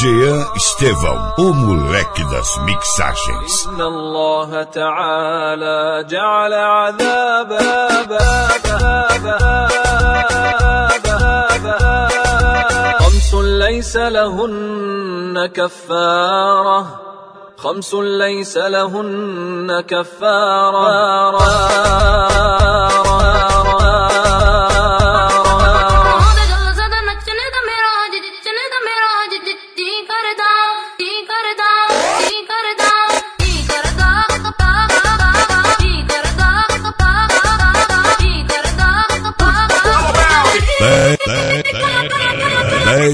Jean Estevão, o moleque das mixagens. إن الله تعالى جعل عذاب خمس ليس لهن كفاره خمس ليس لهن كفاره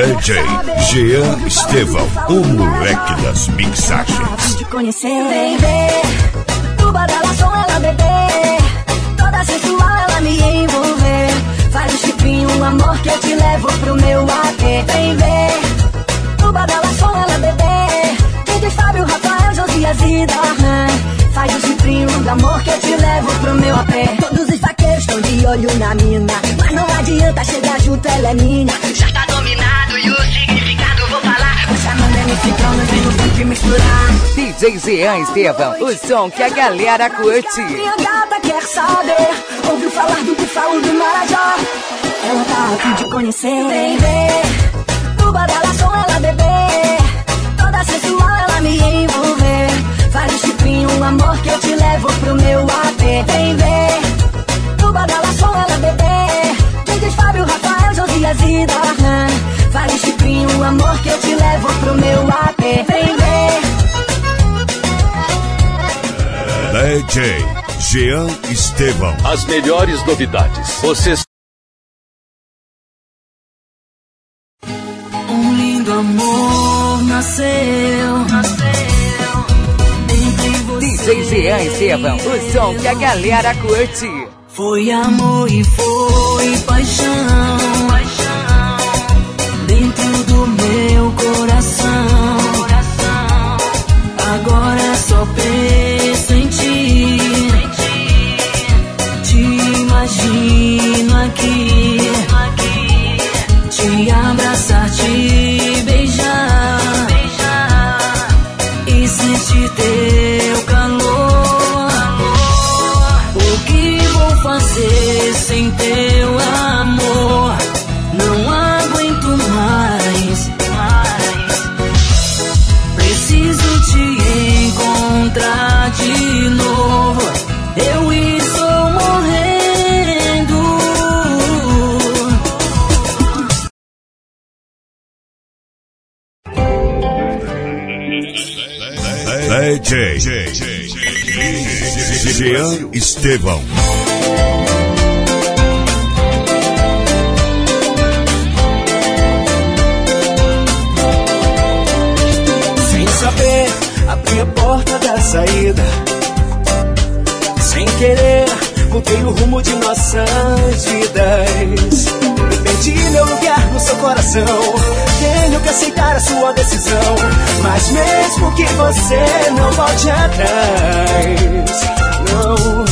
DJ Jean Estevão, o moleque das mixagens. Conhecer, baby, tuba dela só ela bebê, toda sensual ela me envolver. Faz um chipinho, um amor que eu te levo pro meu AP. Vem ver, tuba dela só ela bebê, DJ Fábio, Rafael, Josias e Darlan. Faz um chipinho, um amor que eu te levo pro meu AP. Todos os vaqueiros estão de olho na mina, mas não adianta chegar junto, ela é minha. Já tá MC Cronos e não que misturar. DJ Jean Estevão, o som que a galera curte. Minha gata quer saber, ouviu falar do bufalo do Marajó. Ela tá aqui de conhecer. Vem ver, dela só ela bebê. Toda sensual ela me envolver. Faz chipinho, um amor que eu te levo pro meu AP. Vem ver, dela só ela bebê. DJ Fábio, Rafael, Josias e Darlan. Faz chipinho, um amor que eu te levo pro meu AP. Vem ver. DJ Jean Estevão. As melhores novidades. Vocês. Um lindo amor nasceu, nasceu. Você DJ Jean Estevão, o som que a galera curte. Foi amor e foi paixão. Agora só penso em ti. Te imagino aqui. Te Estevão. Sem saber, abri a porta da saída. Sem querer, mudei o rumo de nossas vidas. Perdi meu lugar no seu coração. Tenho que aceitar a sua decisão. Mas mesmo que você não volte atrás, não.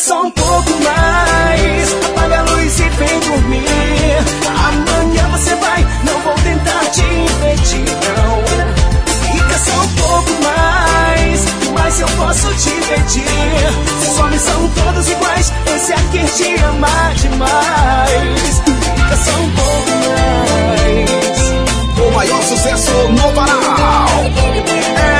Só um pouco mais. Apaga a luz e vem dormir. Amanhã você vai, não vou tentar te impedir, não. Fica só um pouco mais. Mas eu posso te pedir. Se homens são todos iguais, esse aqui te ama demais. Fica só um pouco mais. O maior sucesso no Pará é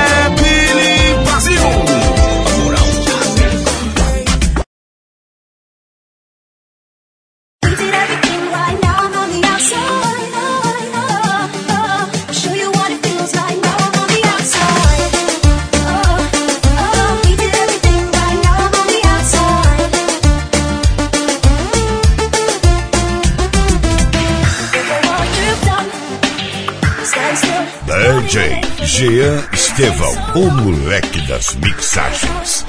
Jean Estevão, o moleque das mixagens.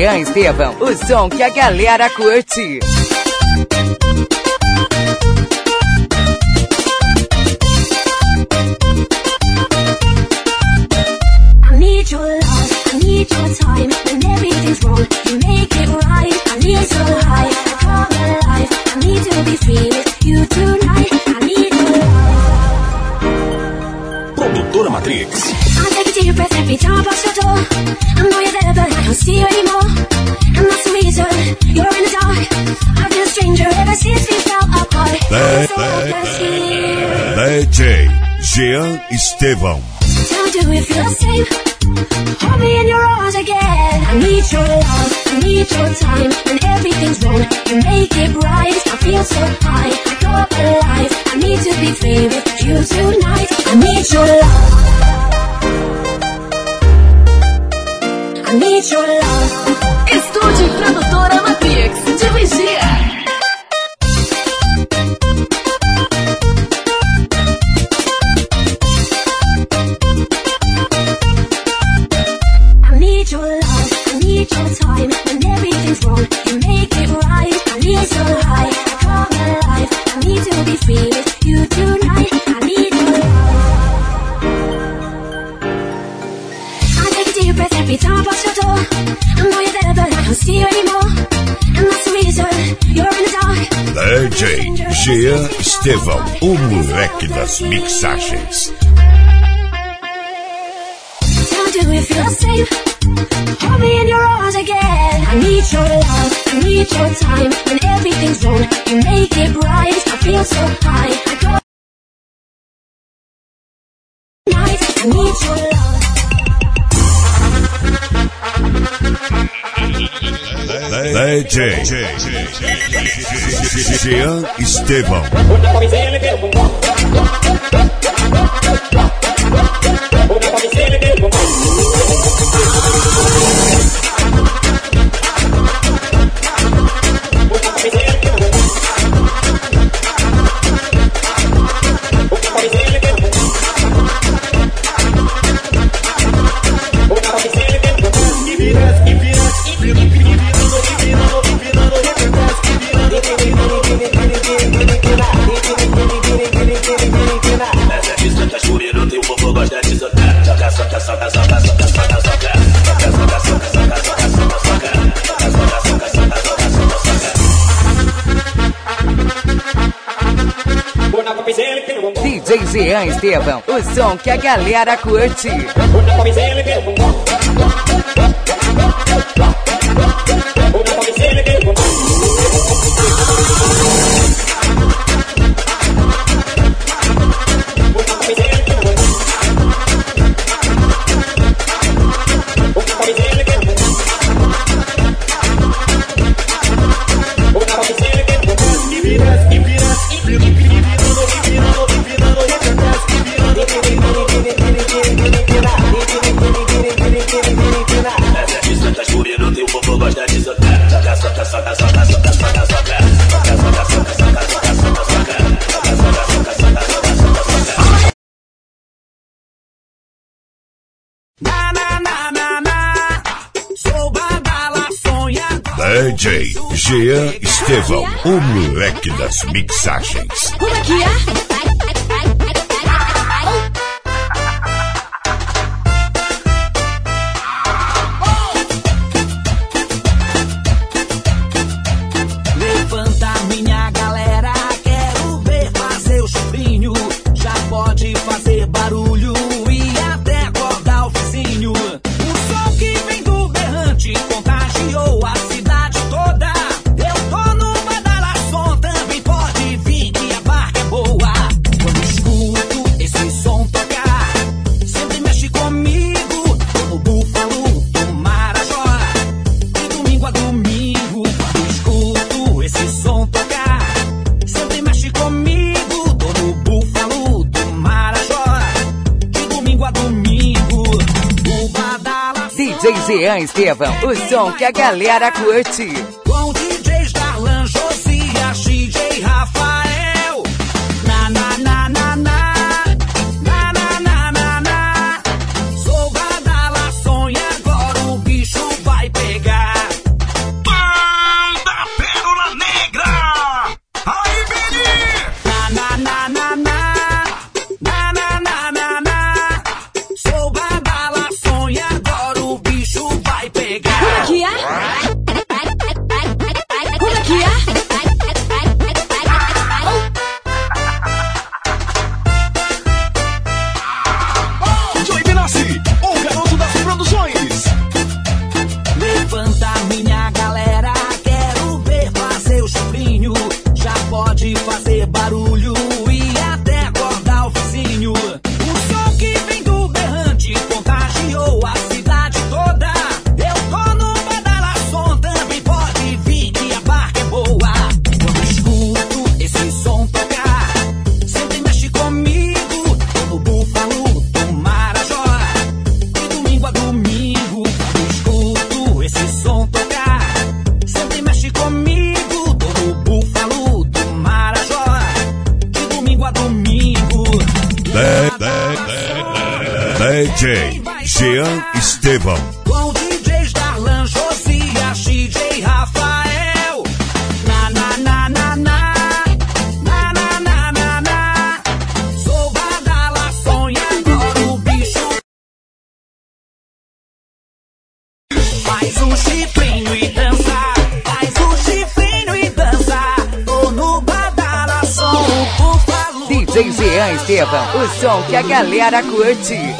Jean Estevão, o som que a galera curte. I need your love, I need your time When everything's wrong, you make it right I need so high, I come alive I need to be free. With you tonight I need your love. Produtora Matrix I take a deep breath every time I pass your door I know you're there but I don't see you anymore And that's the reason you're in the dark I've been a stranger ever since we fell apart So. DJ Jean. Tell me, do you feel? Hold me in your arms again. I need your love, I need your time. Everything's wrong, you make it right. I feel so high, I go up alive. I need to be free with you tonight. I need your love. I need your love. Estúdio a deep breath every time I pass your door. I know you're there, but I don't see you anymore. And that's the reason you're in the dark. DJ Jean Estevão, o moleque das mixagens. Do you feel the? Hold me in your arms again. I need your love, I need your time. When everything's wrong, you make it right. I feel so high, I go. I need your love. DJ Jean Estevão. DJ Jean Estevão, o som que a galera curte. DJ Jean Estevão, o moleque das mixagens. Como é que é? DJ Jean Estevam, o som que a galera curte. Aracati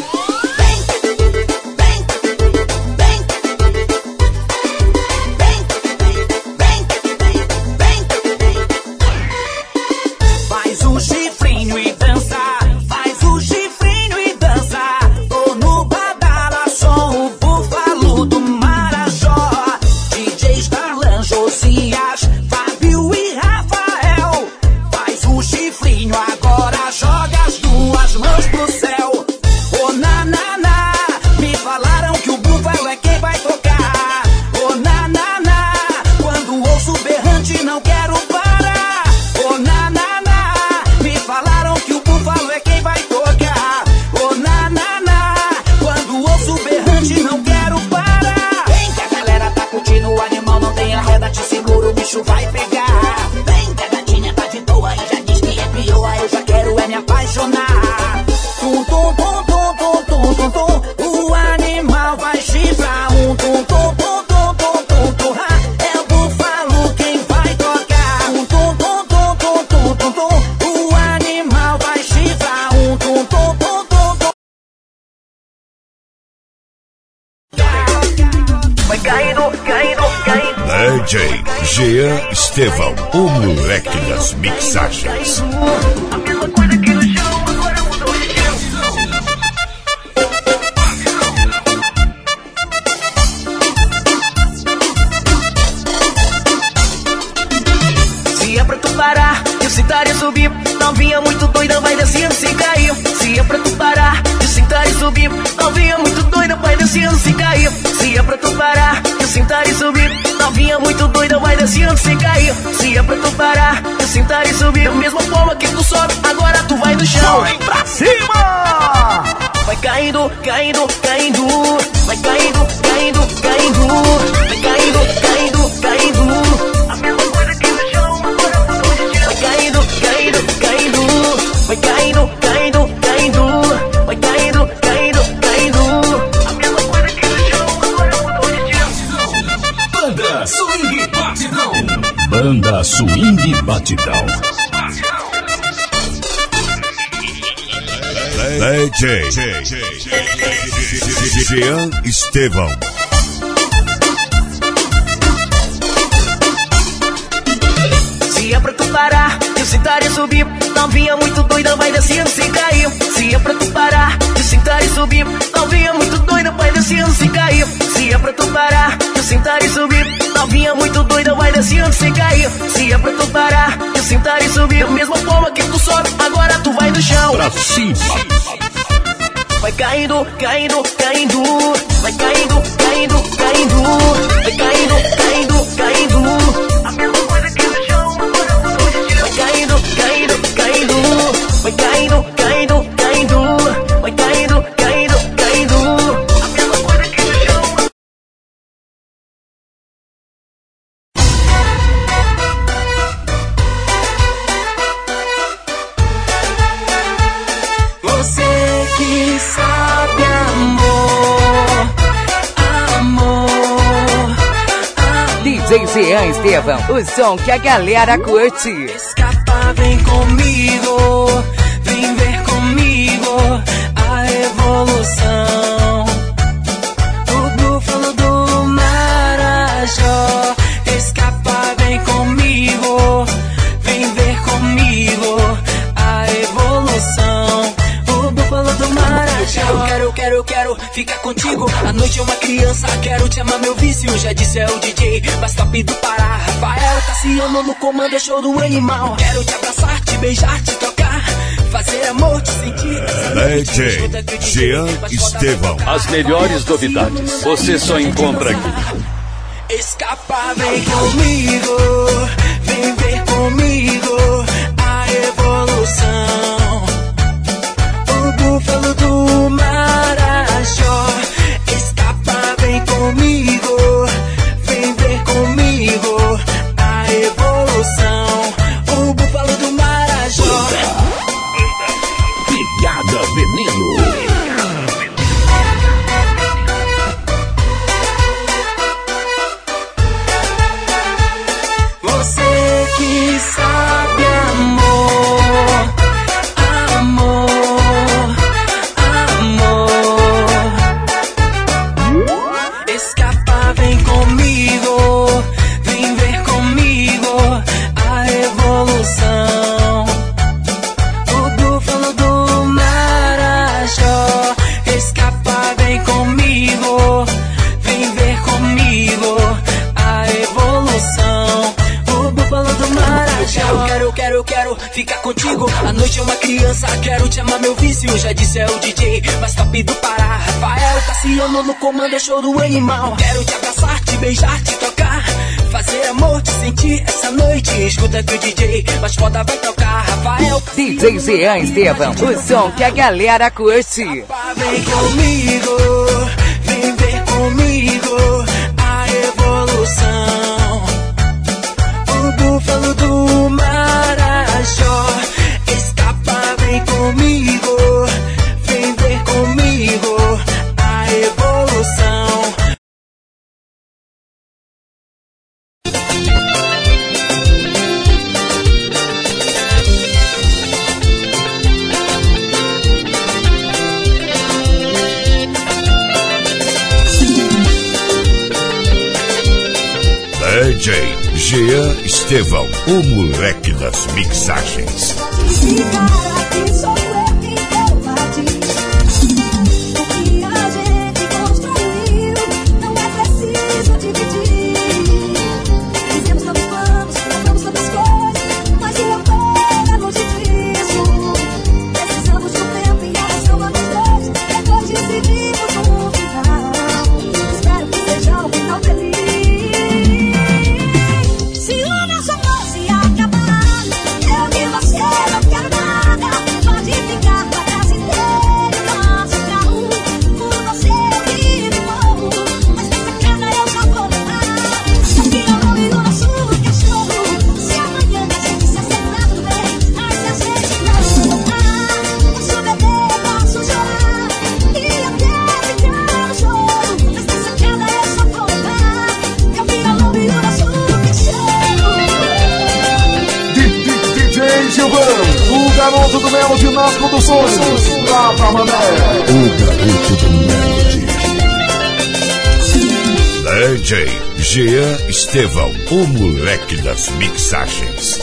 Estevão, o moleque das mixagens. batidão. DJ Jean Estevão. sentar e subir, novinha muito doida, vai descendo sem cair. Se é pra tu parar, de sentar e subir, novinha muito doida, vai descendo sem cair. Se é pra tu parar, de sentar e subir, novinha muito doida, vai descendo sem cair. Se é pra tu parar, de sentar e subir, da mesma forma que tu sobe, agora tu vai no chão. Pra cima. Vai caindo, caindo, caindo. Vai caindo, caindo, caindo. Vai caindo, caindo, caindo. A mesma coisa Vai caindo, caindo, caindo. Vai caindo, caindo, caindo. A mesma coisa que no chão. Você que sabe amor, amor, DJ Jean Estevão, o som que a galera curte. Escapa, vem comigo, A noite é uma criança, quero te amar, meu vício. Já disse é o DJ, mais top do Pará. Rafael Cassiano no comando, é show do animal. Quero te abraçar, te beijar, te tocar. Fazer amor, te sentir. DJ Jean Estevão. As melhores novidades você só encontra aqui. Escapa, vem comigo, vem ver comigo a evolução. O búfalo do Escapa, vem comigo, vem ver eu quero, ficar contigo. A noite é uma criança, quero te amar, meu vício. Já disse é o DJ, mais top do Pará. Rafael Cassiano no comando, é show do animal. Quero te abraçar, te beijar, te tocar. Fazer amor, te sentir essa noite. Escuta que o DJ mais foda vai tocar. Rafael DJ Jean Estevão, o som que a galera curte. Vem comigo, vem ver comigo a evolução. O búfalo do Marajó. Comigo, vem ver comigo a evolução. DJ Jean Estevão, o moleque das mixagens. Esse cara garoto do Melody nas produções. Lá pra Mané. DJ Jean Estevão, o moleque das mixagens.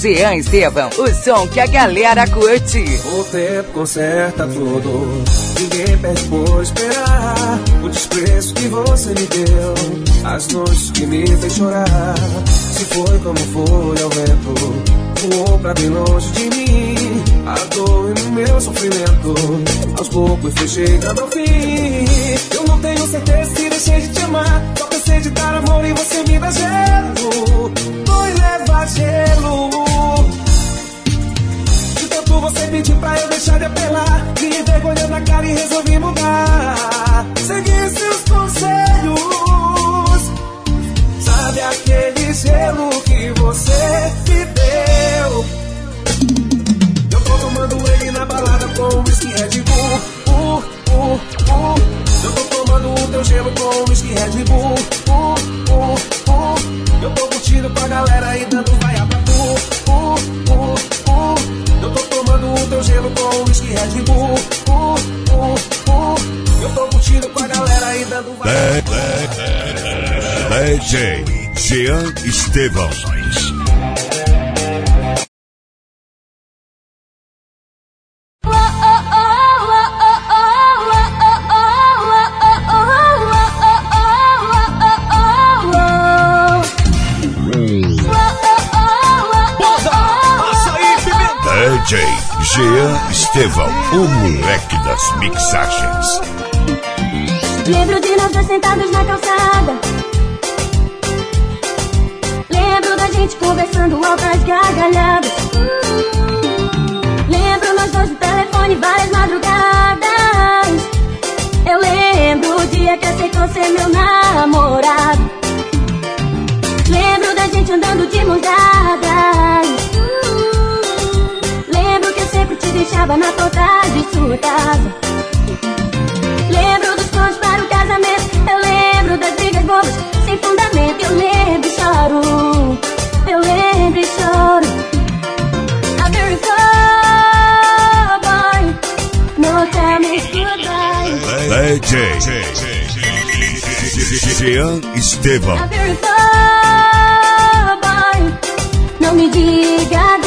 Jean Estevão, o som que a galera curte. O tempo conserta tudo. Ninguém perde por esperar. O desprezo que você me deu. As noites que me fez chorar. Se foi como foi ao vento. Voou pra bem longe de mim. A dor e o meu sofrimento. Aos poucos fui chegando ao fim. Eu não tenho certeza se deixei de te amar. De dar amor e você me dá gelo. Foi levar gelo. De tanto você pedir pra eu deixar de apelar. Me envergonhando na cara e resolvi mudar. Segui seus conselhos. Sabe aquele gelo DJ Jean Estevão. DJ Jean Estevão, o moleque das mixagens. Lembro de nós dois sentados na calçada. Conversando altas gargalhadas. Lembro nós dois no telefone várias madrugadas. Eu lembro o dia que aceitou ser meu namorado. Lembro da gente andando de mãos dadas. Lembro que eu sempre te deixava na porta de sua casa. DJ Jean boy. Não me diga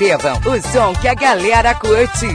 Estevão, o som que a galera curte.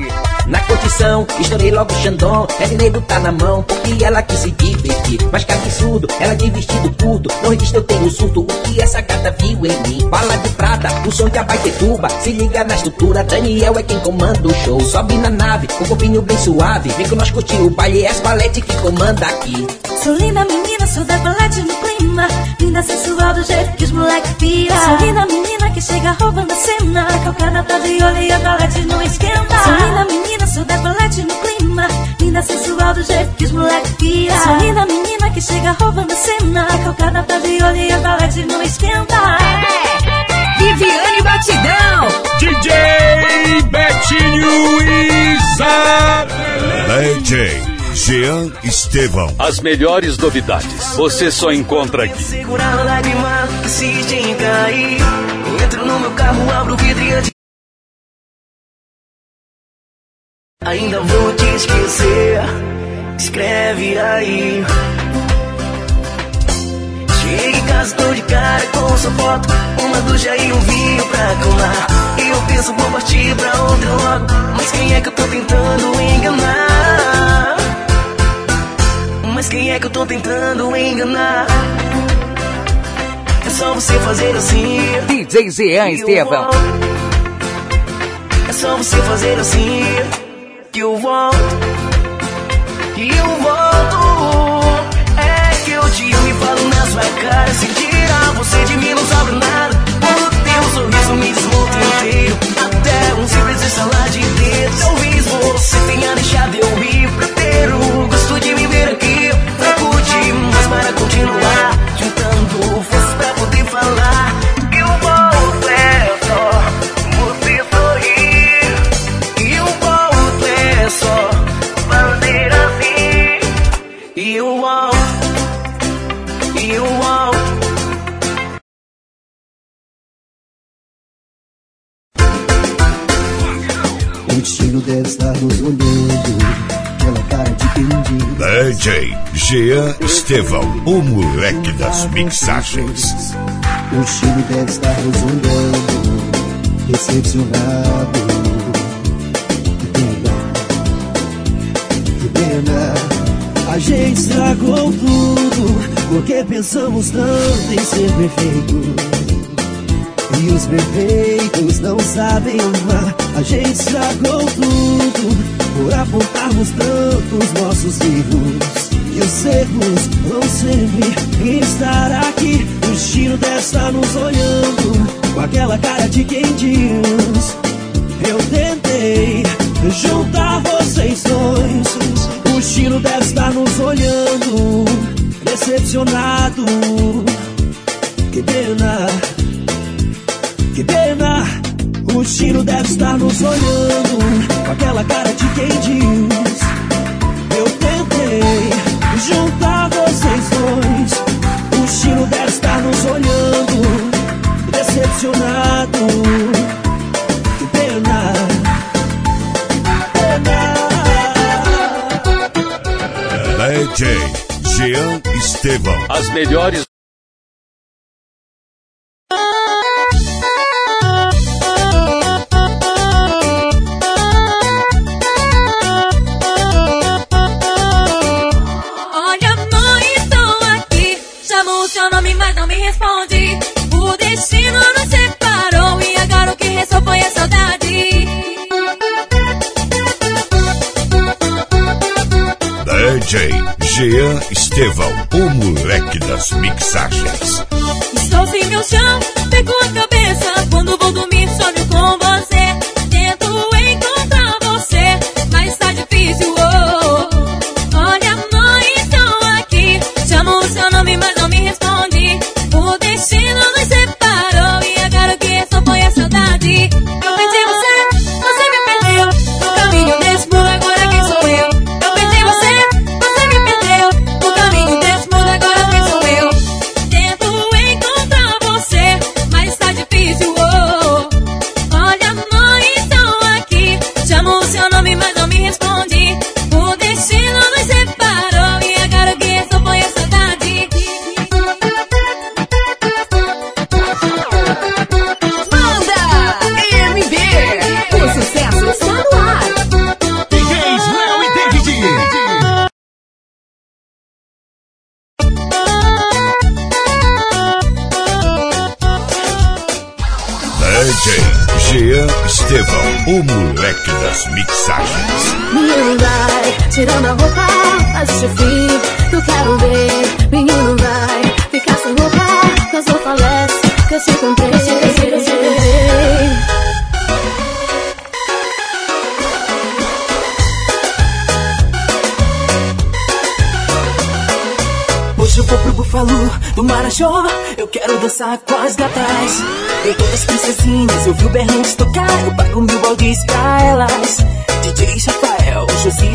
Na curtição, estourei logo o Xandão. Edineiro tá na mão, porque ela quis se divertir. Mas que absurdo, ela de vestido curto. Não revista eu tenho surto, o que essa gata viu em mim? Bala de prata, o som que abaitetuba. Se liga na estrutura, Daniel é quem comanda o show. Sobe na nave, com o corpinho bem suave. Vem com nós curtir o baile, é as palete que comanda aqui. Sou linda menina, sou da balete no cena Linda, sensual do jeito que os moleque pira. Sou linda menina que chega roubando a cena. Tá calcada, tá de olho e a colete não esquenta. Sou linda menina, sou decolete no clima. Linda, sensual do jeito que os moleque pira. Sou linda menina que chega roubando a cena. Tá calcada, tá de olho e a colete não esquenta. Viviane Batidão. DJ Betinho e Leite. Jean Estevão. As melhores novidades você só encontra aqui. Segurar a lágrima, insiste em cair. Entro no meu carro, abro o vidro e Ainda vou te esquecer. Escreve aí. Cheguei em casa, tô de cara com sua foto. Uma ducha e um vinho pra acalmar. E eu penso, vou partir pra outra logo. Mas quem é que eu tô tentando enganar? Mas quem é que eu tô tentando enganar? É só você fazer assim. DJ Jean Estevão. É só você fazer assim. Que eu volto. Que eu volto. Estevão, o moleque das mixagens. O destino deve estar nos olhando. Decepcionado. Que pena. Que pena. A gente estragou tudo. Porque pensamos tanto em ser perfeito. E os perfeitos não sabem amar. A gente estragou tudo por apontarmos tantos nossos erros. E os erros vão sempre estar aqui. O destino deve estar nos olhando com aquela cara de quem diz: Eu tentei juntar vocês dois. O destino deve estar nos olhando, decepcionado. Que pena. Que pena, o destino deve estar nos olhando Com aquela cara de quem diz Eu tentei juntar vocês dois O destino deve estar nos olhando Decepcionado Que pena DJ Jean Estevão. As melhores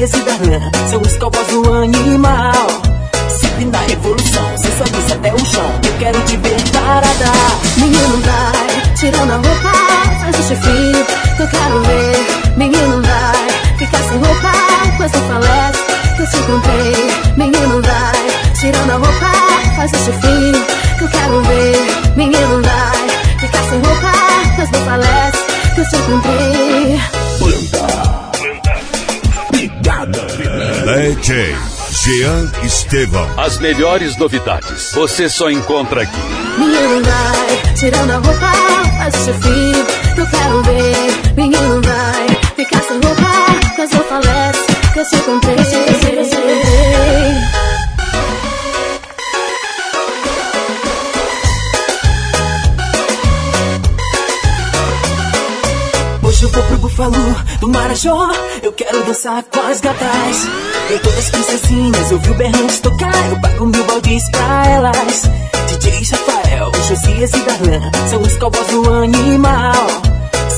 Darlan São os do animal. Sempre na evolução, sensualiza até o chão. Eu quero te ver parada. Menino vai, tirando a roupa. Faz o chefinho que eu quero ver. Menino vai, ficar sem roupa. Pois não falece que eu te encontrei. Menino vai, tirando a roupa. Faz o chefinho que eu quero ver. Menino vai, ficar sem roupa. Pois não falece que eu te encontrei DJ Jean Estevão. As melhores novidades você só encontra aqui. Menino vai, tirando a roupa, faz o chefinho que eu quero ver. Menino vai, ficar sem roupa, caso eu falece que eu te encontrei. Eu vou pro Búfalo do Marajó. Eu quero dançar com as gatas. Tem todas princesinhas, eu vi o berrante tocar. Eu pago mil baldes pra elas. DJ Rafael, Josias e Darlan São os cowboys do animal.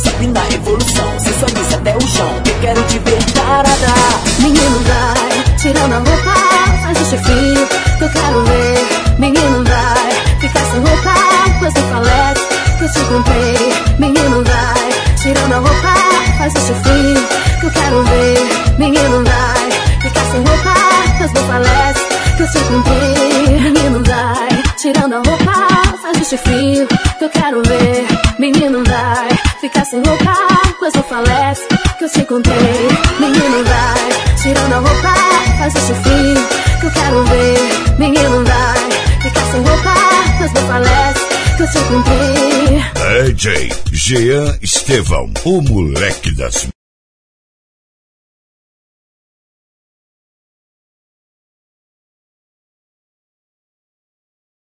Sempre na evolução, sensualiza até o chão Eu quero te ver tarada Menino vai, tirando a roupa, faz o chefinho que eu quero ver. Menino vai, ficar sem roupa, pois não falece que eu te encontrei. Menino vai, tirando a roupa, faz o chefinho que eu quero ver. Menino vai, ficar sem roupa, pois não falece que eu te encontrei. Menino vai, tirando a roupa, faz o chefinho que eu quero ver. Menino vai, ficar sem roupa, pois não falece que eu te encontrei. Menino vai, tirando a roupa, faz o chefinho que eu quero ver. Menino vai, ficar sem roupa, pois não falece que eu te encontrei. DJ Jean Estevão, o moleque das